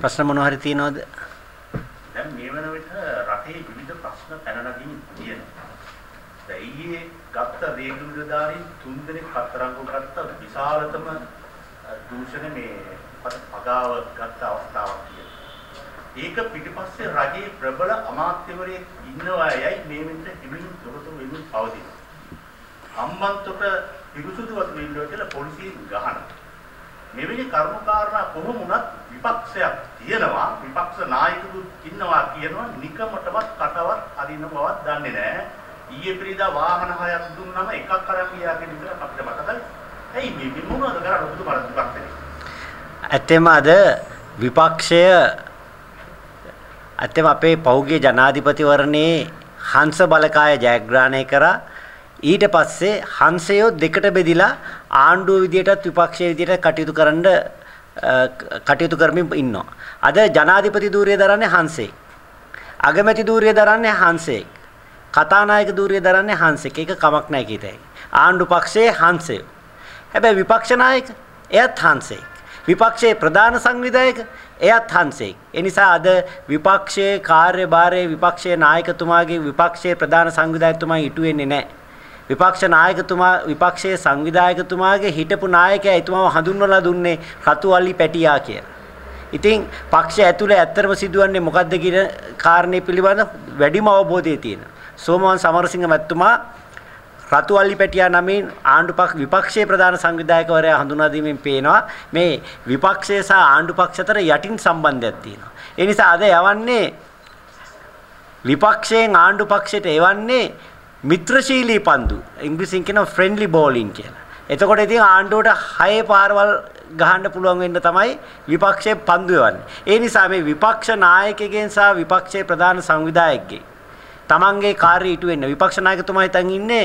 ප්‍රශ්න මොනවා හරි තියෙනවද? දැන් මේ වෙන විට රටේ විවිධ ප්‍රශ්න පැන නගින් තියෙනවා. දැන් ඊයේ ගත්ත රේගු නිලධාරීන් තුන් දෙනෙක් අත්අඩංගු ගත්ත විශාලතම දූෂණ මේ පගාව ගත්ත අවස්ථාවක් තියෙනවා. ඒක පිටිපස්සේ රජයේ ප්‍රබල අමාත්‍යවරයෙක් ඉන්නවා යයි මේ වෙනට හිමින් තොරතුරු වෙමින් පවතිනවා. හම්බන්තොට පිරිසුදු වතු ඉන්නවා කියලා පොලිසියෙන් ගහනවා. මෙවැනි කර්මකාරණා කොහොම වුණත් විපක්ෂයක් තියෙනවා. විපක්ෂ නායකයෙකු ඉන්නවා කියනවා. නිකමටවත් කටවත් අරින්න බවක් දන්නේ නැහැ. ඊයේ පෙරේදා වාහන හයක් දුන්නම එකක් අරන් ගියා කියන විතර අපිට මතකයි. ඇයි මේ මොනවද කරන්නේ? ඔබතුමාලා විපක්ෂේ ඇත්තෙම අද විපක්ෂය ඇත්තෙම අපේ පෞද්ගලික ජනාධිපතිවරණේ හංස බලකාය ජයග්‍රහණය කරා. ඊට පස්සේ හංසයෝ දෙකට බෙදිලා ආණ්ඩුව විදියටත් විපක්ෂයේ විදියට කටයුතු කරන්න කටයුතු කරමින් ඉන්නවා. අද ජනාධිපති ධූරිය දරන්නේ හංසෙක්. අගමැති ධූරිය දරන්නේ හංසෙක්. කතානායක ධූරිය දරන්නේ හංසෙක්. ඒක කමක් නැහැ කීතයි. ආණ්ඩු පක්ෂයේ හංසය. හැබැයි විපක්ෂ නායක එයත් හංසෙක්. විපක්ෂයේ ප්‍රධාන සංවිධායක එයත් හංසෙක්. ඒ නිසා අද විපක්ෂයේ කාර්යභාරයේ විපක්ෂයේ නායකතුමාගේ විපක්ෂයේ ප්‍රධාන සංවිධායකතුමා ඉටු වෙන්නේ නැහැ. විපක්ෂ නායකතුමා විපක්ෂයේ සංවිධායකතුමාගේ හිටපු නායකයා එතුමාව හඳුන්වලා දුන්නේ රතුවල්ලි පැටියා කියලා. ඉතින් පක්ෂය ඇතුලේ ඇත්තටම සිදුවන්නේ මොකද්ද කියන කාරණේ පිළිබඳ වැඩිම අවබෝධය තියෙන. සෝමවන් සමරසිංහ මැතිතුමා රතුවල්ලි පැටියා නමින් ආණ්ඩු පක්ෂ විපක්ෂයේ ප්‍රධාන සංවිධායකවරයා හඳුනා දීමෙන් පේනවා මේ විපක්ෂය සහ ආණ්ඩු පක්ෂ අතර යටින් සම්බන්ධයක් තියෙනවා. ඒ නිසා අද යවන්නේ විපක්ෂයෙන් ආණ්ඩු පක්ෂයට එවන්නේ මිත්‍රශීලී පන්දු ඉංග්‍රීසියෙන් කියනවා ෆ්‍රෙන්ඩ්ලි බෝලින් කියලා. එතකොට ඉතින් ආණ්ඩුවට හයේ පාරවල් ගහන්න පුළුවන් වෙන්න තමයි විපක්ෂයේ පන්දු යවන්නේ. ඒ නිසා මේ විපක්ෂ නායකයෙක්ගෙන් සහ විපක්ෂයේ ප්‍රධාන සංවිධායකගෙන් තමන්ගේ කාර්යය ඉටු වෙන්න විපක්ෂ නායකතුමා හිතන් ඉන්නේ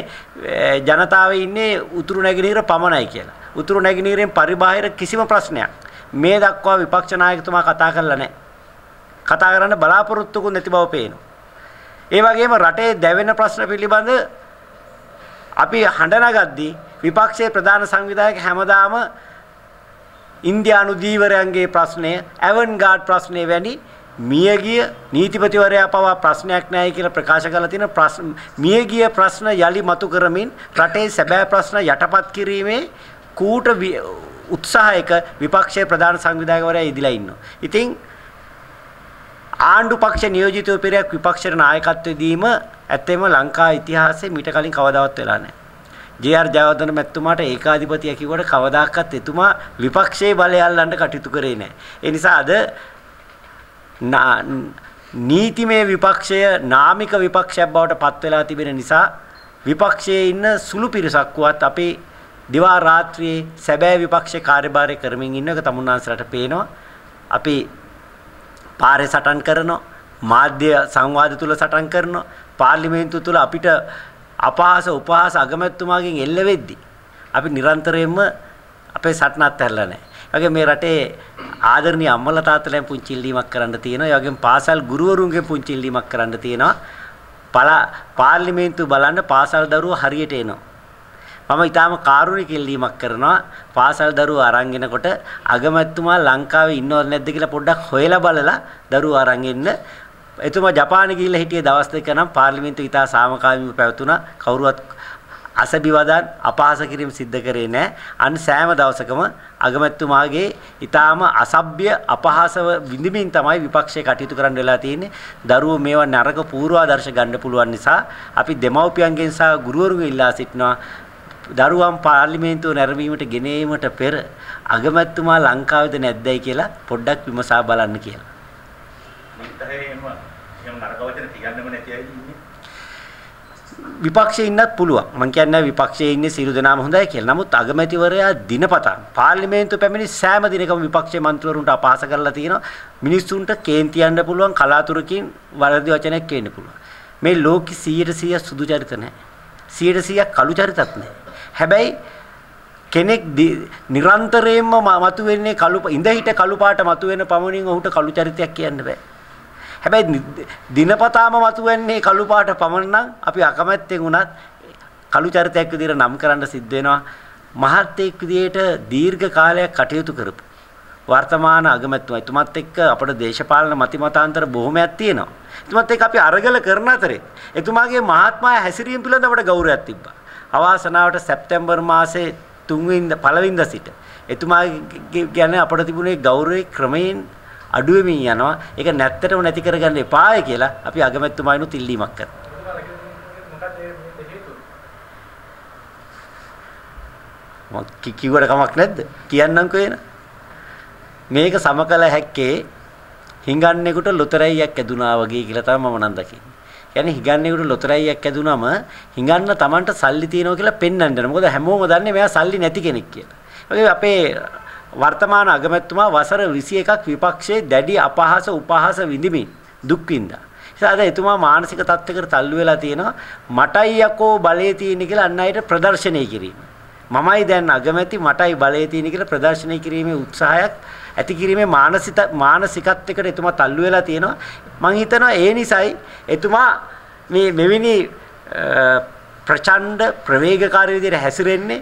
ජනතාවේ ඉන්නේ උතුරු නැගෙනහිර පමණයි කියලා. උතුරු නැගෙනහිරෙන් පරිබාහිර කිසිම ප්‍රශ්නයක් මේ දක්වා විපක්ෂ නායකතුමා කතා කරලා නැහැ. කතා කරන්න බලාපොරොත්තුකුත් නැති බව පේනවා. ඒ වගේම රටේ දැවෙන ප්‍රශ්න පිළිබඳ අපි හඬ නගද්දී විපක්ෂයේ ප්‍රධාන සංවිධායක හැමදාම ඉන්දියානු දීවරයන්ගේ ප්‍රශ්නය, ඇවන්ගාඩ් ප්‍රශ්නය වැනි මියගිය නීතිපතිවරයා පවා ප්‍රශ්නයක් නැහැ කියලා ප්‍රකාශ කරලා තියෙන ප්‍රශ්න මියගිය ප්‍රශ්න යලි මතු කරමින් රටේ සැබෑ ප්‍රශ්න යටපත් කිරීමේ කූට උත්සාහයක විපක්ෂයේ ප්‍රධාන සංවිධායකවරයා ඉදිලා ඉන්නවා. ඉතින් ආණ්ඩු පක්ෂ නියෝජිතව පෙරයක් විපක්ෂයට නායකත්වය දීම ඇත්තෙම ලංකා ඉතිහාසයේ මීට කලින් කවදාවත් වෙලා නැහැ. ජේ.ආර් ජයවර්ධන මැතිතුමාට ඒකාධිපතිය කිව්වට කවදාකවත් එතුමා විපක්ෂයේ බලය අල්ලන්න කටයුතු කරේ නැහැ. ඒ නිසා අද නීතිමය විපක්ෂය නාමික විපක්ෂයක් බවට පත් වෙලා තිබෙන නිසා විපක්ෂයේ ඉන්න සුළු පිරිසක් වුවත් අපේ දිවා රාත්‍රියේ සැබෑ විපක්ෂ කාර්යභාරය කරමින් ඉන්න එක තමුන්නාන්සලට පේනවා. අපි පාරේ සටන් කරනවා මාධ්‍ය සංවාද තුල සටන් කරනවා පාර්ලිමේන්තුව තුල අපිට අපහාස උපහාස අගමැතිතුමාගෙන් එල්ල වෙද්දි අපි නිරන්තරයෙන්ම අපේ සටන අත්හැරලා නැහැ. වගේ මේ රටේ ආදරණීය අම්මලා තාත්තලාන් පුංචි ඉල්ලීමක් කරන්න තියෙනවා. ඒ වගේම පාසල් ගුරුවරුන්ගෙන් පුංචි ඉල්ලීමක් කරන්න තියෙනවා. පාර්ලිමේන්තුව බලන්න පාසල් දරුවෝ හරියට එනවා. මම ඊටාම කාරුණික ඉල්ලීමක් කරනවා. පාසල් දරුවෝ අරන් එනකොට අගමැතිතුමා ලංකාවේ ඉන්නවද නැද්ද කියලා පොඩ්ඩක් හොයලා බලලා දරුවෝ අරන් එන්න. එතුමා ජපානයේ ගිහිල්ලා හිටියේ දවස් දෙක නම් පාර්ලිමේන්තුව ඉතා සාමකාමීව පැවතුණා. කවුරුවත් අසබිවදන් අපහාස කිරීම සිද්ධ කරේ නැහැ අන් සෑම දවසකම අගමැතිතුමාගේ ඊටාම අසභ්‍ය අපහාසව විඳින්මින් තමයි විපක්ෂයේ කටයුතු කරන්න වෙලා තියෙන්නේ. දරුවෝ මේවා නරක පූර්වාදර්ශ ගන්න පුළුවන් නිසා අපි දෙමව්පියන්ගෙන් සහ ගුරුවරුන්ගෙන් ඉල්ලා සිටිනවා. දරුවන් පාර්ලිමේන්තුව නැරඹීමට ගෙන ඒමට පෙර අගමැතිතුමා ලංකාවේද නැද්දයි කියලා පොඩ්ඩක් විමසා බලන්න කියලා. විපක්ෂයේ ඉන්නත් පුළුවන්. මම කියන්නේ විපක්ෂයේ ඉන්නේ සියලු දෙනාම හොඳයි කියලා. නමුත් අගමැතිවරයා දිනපතා පාර්ලිමේන්තුව පැමිණි සෑම දිනකම විපක්ෂයේ මන්ත්‍රීවරුන්ට අපහාස කරලා තියෙනවා. මිනිස්සුන්ට කේන්ති යන්න පුළුවන් කලාතුරකින් වරදි වචනයක් කියන්න පුළුවන්. මේ ලෝකෙ 100% සුදු චරිත නැහැ. 100% කළු චරිතත් නැහැ. හැබැයි කෙනෙක් නිරන්තරයෙන්ම මතුවෙන්නේ කළු ඉඳ හිට කළු පාට මතුවෙන පමණින් ඔහුට කළු චරිතයක් කියන්න බෑ. හැබැයි දිනපතාම මතුවෙන්නේ කළු පාට පමණ නම් අපි අකමැත්තෙන් උනත් කළු චරිතයක් විදිහට නම් කරන්න සිද්ධ වෙනවා. මහත්යෙක් විදිහට දීර්ඝ කාලයක් කටයුතු කරපු වර්තමාන අගමැතිතුමා එතුමත් එක්ක අපේ දේශපාලන මතිමතාන්තර බොහොමයක් තියෙනවා. එතුමත් එක්ක අපි අරගල කරන අතරේ එතුමාගේ මහත්මයා හැසිරීම පිළිබඳව අපට ගෞරවයක් තිබ්බා. අවාසනාවට සැප්තැම්බර් මාසේ 3 වෙනිදා පළවෙනිදා සිට එතුමාගේ ගැන අපට තිබුණේ ගෞරවයේ ක්‍රමයෙන් අඩු වෙමින් යනවා. ඒක නැත්තටම නැති කරගන්න එපාය කියලා අපි අගමැතිතුමායිනුත් ඉල්ලීමක් කරනවා. මම කිව්වට කමක් නැද්ද? කියන්නම්කෝ එන. මේක සමකල හැක්කේ හිඟන්නේකට ලොතරැයියක් ඇදුනා වගේ කියලා තමයි මම නම් දකින්නේ. කියන්නේ හිඟන්නේකට ලොතරැයියක් ඇදුනම හිඟන්න Tamanට සල්ලි තියෙනවා කියලා පෙන්වන්න දෙනවා. මොකද හැමෝම දන්නේ මෙයා සල්ලි නැති කෙනෙක් කියලා. ඒ අපේ වර්තමාන අගමැතිතුමා වසර 21ක් විපක්ෂයේ දැඩි අපහාස උපහාස විඳිමින් දුක් විඳා. ඉතින් එතුමා මානසික තත්ත්වයකට තල්ලු වෙලා තියෙනවා. මටයි යකෝ බලයේ තියෙන කියලා අන් අයට ප්‍රදර්ශනය කිරීම. මමයි දැන් අගමැති මටයි බලයේ තියෙන කියලා ප්‍රදර්ශනය කිරීමේ උත්සාහයක් ඇති කිරීමේ මානසික මානසිකත්වයකට එතුමා තල්ලු වෙලා තියෙනවා මම හිතනවා ඒ නිසායි එතුමා මේ මෙවැනි ප්‍රචණ්ඩ ප්‍රවේගකාරී විදිහට හැසිරෙන්නේ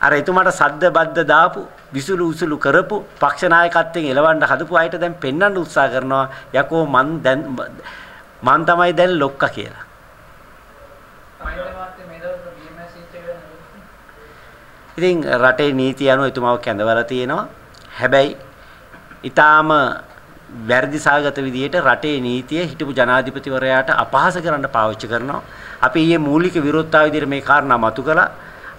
අර එතුමාට සද්ද බද්ද දාපු විසුළු උසුළු කරපු පක්ෂ නායකත්වයෙන් එලවන්න හදපු අයට දැන් පෙන්වන්න උත්සාහ කරනවා යකෝ මන් දැන් මන් තමයි දැන් ලොක්කා කියලා. ඉතින් රටේ නීතිය අනුව එතුමාව කැඳවලා තියෙනවා. හැබැයි ඊටාම වැරදි සාගත විදියට රටේ නීතිය හිටපු ජනාධිපතිවරයාට අපහාස කරන්න පාවිච්චි කරනවා. අපි ඊයේ මූලික විරෝධතාව විදියට මේ කාරණා මතු කළා.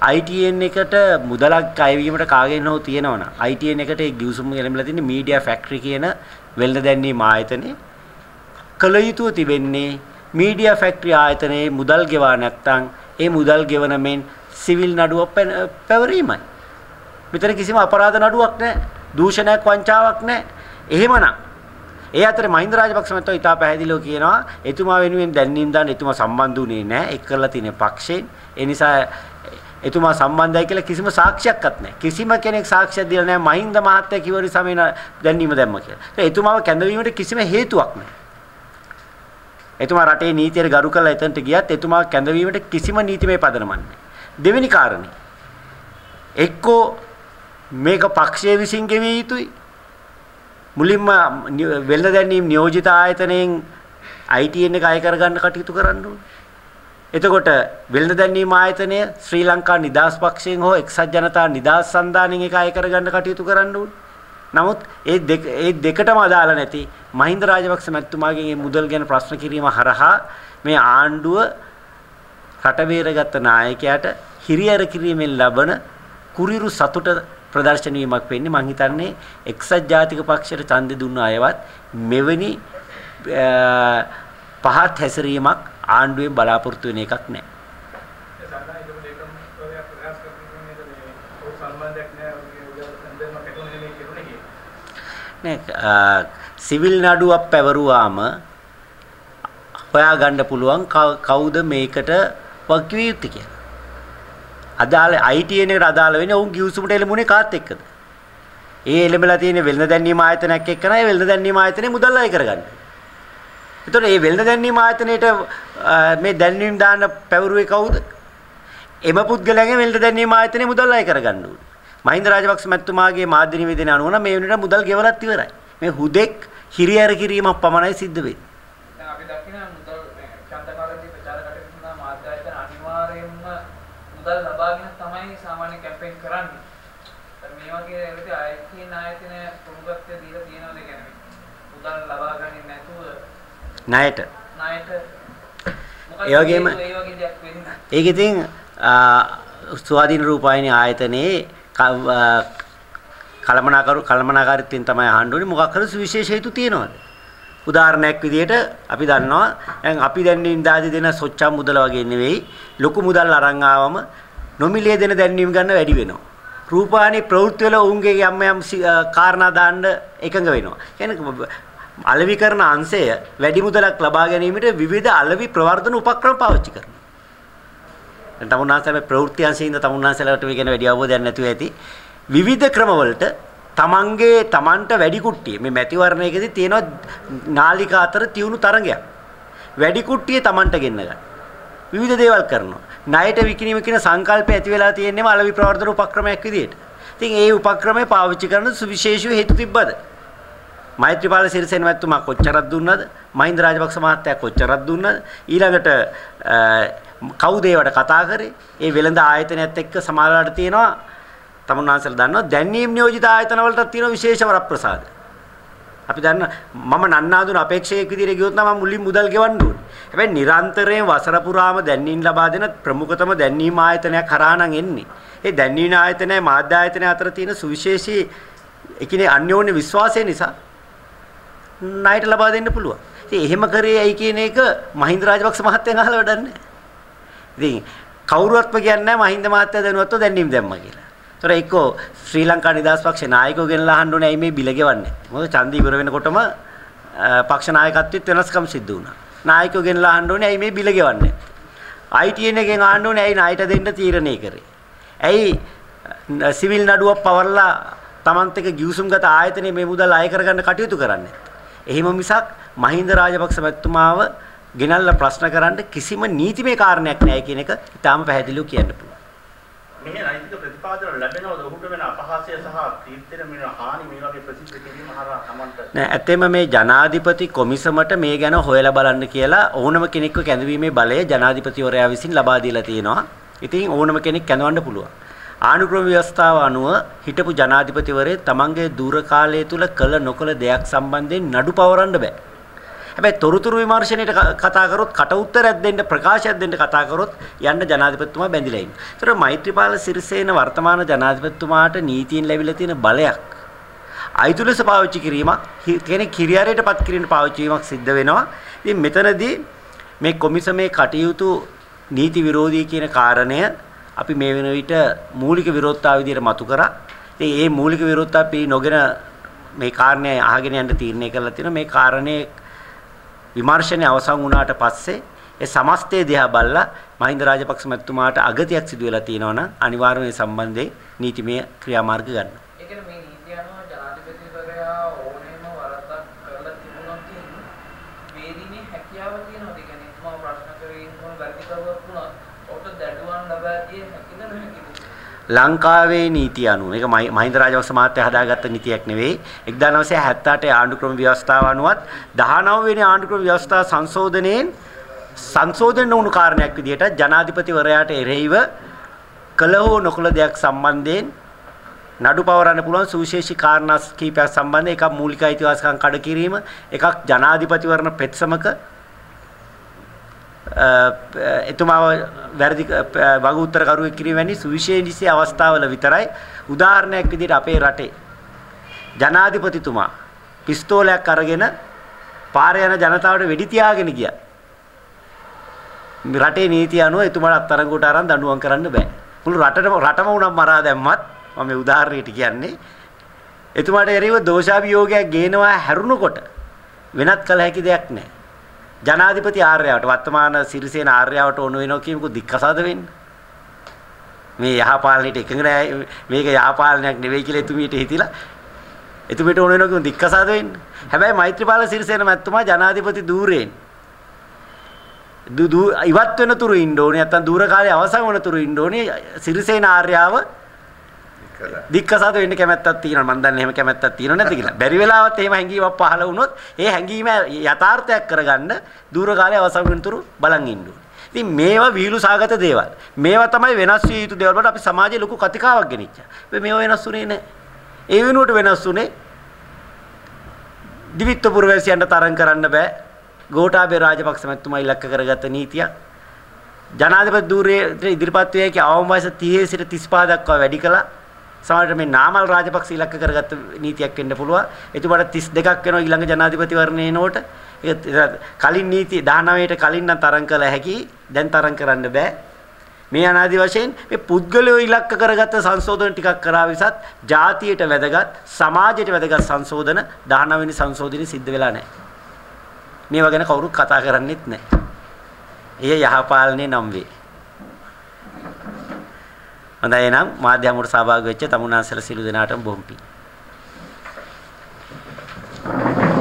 ITN එකට මුදලක් අයවීමට කාගෙන් හෝ තියෙනවනම් ITN එකට ඒ ගිවිසුම එළඹලා තියෙන මීඩියා ෆැක්ටරි කියන වෙළඳ දැන්වීම ආයතනේ කල යුතුව තිබෙන්නේ මීඩියා ෆැක්ටරි ආයතනයේ මුදල් ගෙවා නැත්නම් ඒ මුදල් ගෙවන මෙන් සිවිල් නඩුවක් පැවරීමයි. මෙතන කිසිම අපරාධ නඩුවක් නැහැ. දූෂණයක් වංචාවක් නැහැ. එහෙමනම් ඒ අතරේ මහින්ද රාජපක්ෂ මහත්තයා ඉතා පැහැදිලිව කියනවා එතුමා වෙනුවෙන් දැන්වීම දාන්න එතුමා සම්බන්ධ වුණේ නැහැ. එක් කරලා තියෙන පක්ෂයෙන්. ඒ නිසා එතුමා සම්බන්ධයි කියලා කිසිම සාක්ෂියක්වත් නැහැ. කිසිම කෙනෙක් සාක්ෂියක් දීලා නැහැ මහින්ද මහත්තයා කිව්ව නිසා මේ දැන්වීම දැම්ම කියලා. ඒ එතුමාව කැඳවීමට කිසිම හේතුවක් නැහැ. එතුමා රටේ නීතියට ගරු කරලා එතනට ගියත් එතුමාව කැඳවීමට කිසිම නීතිමය පදනමක් නැහැ. දෙවෙනි කාරණේ එක්කෝ මේක පක්ෂයේ විසින් ගෙවිය යුතුයි මුලින්ම වෙළඳ දැන්වීම නියෝජිත ආයතනයෙන් ITN එක අය කරගන්න කටයුතු කරන්න ඕනේ. එතකොට වෙළඳ දැන්වීම ආයතනය ශ්‍රී ලංකා නිදහස් පක්ෂයෙන් හෝ එක්සත් ජනතා නිදහස් සන්ධානයෙන් එක අය කරගන්න කටයුතු කරන්න ඕනේ. නමුත් ඒ දෙක ඒ දෙකටම අදාළ නැති මහින්ද රාජපක්ෂ මැතිතුමාගෙන් මේ මුදල් ගැන ප්‍රශ්න කිරීම හරහා මේ ආණ්ඩුව රට බේරගත් නායකයාට හිරියර කිරීමෙන් ලබන කුරිරු සතුට ප්‍රදර්ශන වීමක් වෙන්නේ මං හිතන්නේ එක්සත් ජාතික පක්ෂයට ඡන්දෙ දුන්න අයවත් මෙවැනි පහත් හැසිරීමක් ආණ්ඩුවෙන් බලාපොරොත්තු වෙන එකක් නැහැ. නෑ සිවිල් නඩුවක් පැවරුවාම හොයාගන්න පුළුවන් කවුද මේකට වක්කිය යුත්තේ කියලා. අදාළ ITN එකට අදාළ වෙන්නේ ඔවුන් ගිවිසුමට එළඹුණේ කාත් එක්කද? ඒ එළඹලා තියෙන වෙළඳ දැන්වීම ආයතනයක් එක්ක නෑ වෙළඳ දැන්වීම ආයතනේ මුදල් අය කරගන්න. එතකොට මේ වෙළඳ දැන්වීම ආයතනයේට මේ දැන්වීම දාන්න පැවරුවේ කවුද? එම පුද්ගලයන්ගේ වෙළඳ දැන්වීම ආයතනේ මුදල් අය කරගන්න ඕනේ. මහින්ද රාජපක්ෂ මැතිතුමාගේ මාධ්‍ය නිවේදනය අනුව නම් මේ වෙනට මුදල් ගෙවලත් ඉවරයි. මේ හුදෙක් හිරියර කිරීමක් පමණයි සිද්ධ වෙන්නේ. දැන් අපි දකින මුදල් ඡන්දකාරකදී ප්‍රචාර කටයුතු සඳහා මාධ්‍ය ආයතන අනිවාර්යයෙන්ම මුදල් ලබාගෙන තමයි සාමාන්‍ය කැම්පේන් කරන්නේ. දැන් මේ වගේ විදිහට ආයතන ආයතන ප්‍රමුඛත්වය දීලා තියෙනවද කියන්නේ මුදල් ලබා ගන්නේ නැතුව ණයට. ණයට. ඒ වගේම ඒ වගේ දෙයක් වෙන්නේ? ඒක ඉතින් ස්වාධීන රූපాయని ආයතනයේ කලමනාකරු කලමනාකාරීත්වයෙන් තමයි අහන්න ඕනේ මොකක් හරි සුවිශේෂ හේතු තියෙනවද? උදාහරණයක් විදිහට අපි දන්නවා දැන් අපි දැන් ඉඳාදී දෙන සොච්චම් මුදල වගේ නෙවෙයි ලොකු මුදල් අරන් ආවම නොමිලේ දෙන දැන්වීම ගන්න වැඩි වෙනවා. රූපානි ප්‍රවෘත්ති වල උන්ගේ යම් යම් කාරණා දාන්න එකඟ වෙනවා. කියන්නේ අලෙවි කරන අංශය වැඩි මුදලක් ලබා ගැනීමට විවිධ අලෙවි ප්‍රවර්ධන උපක්‍රම පාවිච්චි කරනවා. දැන් තමුන්නාන්සලා ප්‍රවෘත්ති අංශින්ද තමුන්නාන්සලාට මේ ගැන වැඩි අවබෝධයක් නැතුව ඇති විවිධ ක්‍රමවලට තමන්ගේ තමන්ට වැඩි කුට්ටිය මේ මැතිවරණයකදී තියෙන නාලිකා අතර තියුණු තරඟයක් වැඩි කුට්ටිය තමන්ට ගෙන්න ගන්න විවිධ දේවල් කරනවා. ණයට විකිණීම කියන සංකල්පය ඇති වෙලා තියෙන්නේම අලෙවි ප්‍රවර්ධන උපක්‍රමයක් විදියට. ඉතින් ඒ උපක්‍රමය පාවිච්චි කරන සුවිශේෂී හේතු තිබ්බද? මෛත්‍රීපාල සිරිසේන මැතිතුමා කොච්චරක් දුන්නද? මහින්ද රාජපක්ෂ මහත්තයා කොච්චරක් දුන්නද? ඊළඟට කවුද ඒවට කතා කරේ? ඒ වෙළඳ ආයතනයත් එක්ක සමාජලාට තියෙනවා තමුන්වහන්සේලා දන්නවා දැන්වීම් නියෝජිත ආයතන වලටත් තියෙන විශේෂ වරප්‍රසාද. අපි දන්න මම නන්නාඳුන අපේක්ෂකයෙක් විදිහට ගියොත් නම් මම මුලින් මුදල් ගෙවන්න ඕනේ. හැබැයි නිරන්තරයෙන් වසර පුරාම දැන්වීම් ලබා දෙන ප්‍රමුඛතම දැන්වීම් ආයතනයක් කරා නම් එන්නේ. ඒ දැන්වීම් ආයතනය මාධ්‍ය ආයතනය අතර තියෙන සුවිශේෂී එකිනෙක අන්‍යෝන්‍ය විශ්වාසය නිසා ණයට ලබා දෙන්න පුළුවන්. ඉතින් එහෙම කරේ ඇයි කියන එක මහින්ද රාජපක්ෂ මහත්තයන් අහලා වැඩක් නැහැ. ඉතින් කවුරුවත්ම කියන්නේ නැහැ මහින්ද මහත්තයා දැනුවත්ව දැන්වීම් දැම්මා කියලා. ඒතර එක්කෝ ශ්‍රී ලංකා නිදහස් පක්ෂේ නායකයෝ ගෙනලා අහන්න ඕනේ ඇයි මේ බිල ගෙවන්නේ? මොකද ඡන්දය ඉවර වෙනකොටම පක්ෂ නායකත්වෙත් වෙනස්කම් සිද්ධ වුණා. නායකයෝ ගෙනලා අහන්න ඕනේ ඇයි මේ බිල ගෙවන්නේ? ITN එකෙන් අහන්න ඕනේ ඇයි ණයට දෙන්න තීරණය කරේ? ඇයි සිවිල් නඩුවක් පවරලා Tamant එක ගිවිසුම්ගත ආයතනයේ මේ මුදල් අය කරගන්න කටයුතු කරන්නේ. එහෙම මිසක් මහින්ද රාජපක්ෂ මැතිතුමාව ගෙනල්ලා ප්‍රශ්න කරන්න කිසිම නීතිමය කාරණයක් නැහැ කියන එක ඉතාම පැහැදිලිව කියන්න පුළුවන්. මෙහි නෛතික ප්‍රතිපාදන ලැබෙනවද ඔහුට වෙන අපහාසය සහ කීර්තින මෙන්න හානි මේ වගේ ප්‍රසිද්ධ කිරීම හරහා Tamanට නෑ ඇත්තෙම මේ ජනාධිපති කොමිසමට මේ ගැන හොයලා බලන්න කියලා ඕනම කෙනෙක්ව කැඳවීමේ බලය ජනාධිපතිවරයා විසින් ලබා දීලා තියෙනවා. ඉතින් ඕනම කෙනෙක් කැඳවන්න පුළුවන්. ආණුක්‍රම ව්‍යවස්ථාව අනුව හිටපු ජනාධිපතිවරේ තමන්ගේ දූර කාලය තුල කළ නොකළ දෙයක් සම්බන්ධයෙන් නඩු පවරන්න බෑ. හැබැයි තොරතුරු විමර්ශනයේට කතා කරොත් කට උත්තරයක් දෙන්න ප්‍රකාශයක් දෙන්න කතා කරොත් යන්න ජනාධිපතිතුමා බැඳිලා ඉන්නේ. ඒතර මෛත්‍රීපාල සිරිසේන වර්තමාන ජනාධිපතිතුමාට නීතියෙන් ලැබිලා තියෙන බලයක් අයිතු ලෙස පාවිච්චි කිරීමක් කෙනෙක් කිරියාරයට පත් කිරීම පාවිච්චි වීමක් සිද්ධ වෙනවා. ඉතින් මෙතනදී මේ කොමිසමේ කටයුතු නීති විරෝධී කියන කාරණය අපි මේ වෙන විට මූලික විරෝධතාව විදිහට මතු කරා. ඉතින් මේ මූලික විරෝධතාව අපි නොගෙන මේ කාරණේ අහගෙන යන්න තීරණය කළා තියෙනවා. මේ කාරණේ විමර්ශනය අවසන් වුණාට පස්සේ ඒ සමස්තය දිහා බලලා මහින්ද රාජපක්ෂ මැතිතුමාට අගතියක් සිදු වෙලා තියෙනවා නම් අනිවාර්යයෙන් මේ සම්බන්ධයෙන් නීතිමය ක්‍රියාමාර්ග ගන්න. ඒ කියන්නේ මේ නීතිය අනුව ජනාධිපතිවරයා ඕනෑම වරදක් කරලා තිබුණොත් වේදීමේ හැකියාව තියෙනවා. ඒ කියන්නේ මම ප්‍රශ්න කරේ ඉන්නකොට වැරදි කරුවක් වුණා. ඔකට දඩුවම් ලබා දිය හැකිද නැහැ ලංකාවේ නීතිය අනුව ඒක මහින්ද රාජපක්ෂ මහත්තයා හදාගත්ත නීතියක් නෙවෙයි. 1978 ආණ්ඩුක්‍රම ව්‍යවස්ථාව අනුවත් 19 වෙනි ආණ්ඩුක්‍රම ව්‍යවස්ථා සංශෝධනයෙන් සංශෝධන වුණු කාරණයක් විදිහට ජනාධිපතිවරයාට එරෙහිව කළ හෝ නොකළ දෙයක් සම්බන්ධයෙන් නඩු පවරන්න පුළුවන් සුවිශේෂී කාරණා කීපයක් සම්බන්ධයෙන් එකක් මූලික අයිතිවාසිකම් කඩ කිරීම එකක් ජනාධිපතිවරණ පෙත්සමක එතුමාව වැරදි වග උත්තර කරුවෙක් කිරීම වැනි සුවිශේෂී අවස්ථාවල විතරයි උදාහරණයක් විදිහට අපේ රටේ ජනාධිපතිතුමා පිස්තෝලයක් අරගෙන පාරේ යන ජනතාවට වෙඩි තියාගෙන ගියා. රටේ නීතිය අනුව එතුමාට අත්තරංගුවට අරන් දඬුවම් කරන්න බෑ. මුළු රටටම රටම උනම් මරා දැම්මත් මම මේ උදාහරණයට කියන්නේ එතුමාට එරෙහිව දෝෂාභියෝගයක් ගේනවා හැරුණකොට වෙනත් කල හැකි දෙයක් නැහැ. ජනාධිපති ආර්යාවට වර්තමාන සිරිසේන ආර්යාවට ඕන වෙනවා කියමුකෝ දික්කසාද වෙන්නේ. මේ යහපාලනයට එකඟ නැහැ මේක යහපාලනයක් නෙවෙයි කියලා එතුමියට හිතිලා එතුමියට ඕන වෙනවා කියමු දික්කසාද වෙන්නේ. හැබැයි මෛත්‍රීපාල සිරිසේන මැතිතුමා ජනාධිපති ධූරයෙන් දු ඉවත් වෙන තුරු ඉන්න ඕනේ නැත්නම් දූර කාලේ අවසන් වෙන තුරු ඉන්න ඕනේ සිරිසේන ආර්යාව දික්කසාද වෙන්න කැමැත්තක් තියෙනවා මම දන්නේ එහෙම කැමැත්තක් තියෙනව නැද්ද කියලා. බැරි වෙලාවත් එහෙම හැංගීමක් පහළ වුණොත් ඒ හැංගීම යථාර්ථයක් කරගන්න දූර කාලයේ අවසන් වෙනතුරු බලන් ඉන්න ඉතින් මේවා වීලු සාගත දේවල්. මේවා තමයි වෙනස් විය යුතු දේවල් වලට අපි සමාජයේ ලොකු කතිකාවක් ගෙනිච්චා. මේවා වෙනස් වුණේ නැහැ. ඒ වෙනුවට වෙනස් වුණේ දිවිත්ත පුරවැසියන්ට තරම් කරන්න බෑ. ගෝඨාභය රාජපක්ෂ මැතිතුමා ඉලක්ක කරගත්ත නීතියක්. ජනාධිපති ධූරයේ ඉදිරිපත් වේ කි අවම වයස 30 සිට 35 දක්වා වැඩි කළා. සමහරට මේ නාමල් රාජපක්ෂ ඉලක්ක කරගත්ත නීතියක් වෙන්න පුළුවන්. එතුමාට 32ක් වෙනවා ඊළඟ ජනාධිපතිවරණය එනකොට. ඒක කලින් නීති 19ට කලින් නම් තරම් කළ හැකි. දැන් තරම් කරන්න බෑ. මේ අනාදි වශයෙන් මේ පුද්ගලයෝ ඉලක්ක කරගත්ත සංශෝධන ටිකක් කරා විසත් ජාතියට වැදගත් සමාජයට වැදගත් සංශෝධන 19 වෙනි සංශෝධනය සිද්ධ වෙලා නැහැ. මේවා ගැන කවුරුත් කතා කරන්නේත් නැහැ. එය යහපාලනේ නම් වේ. හොඳයි එහෙනම් මාධ්‍ය හමුවට සහභාගී වෙච්ච තමුන්නාන්සලා සිළු දෙනාටම බොහොම පිං.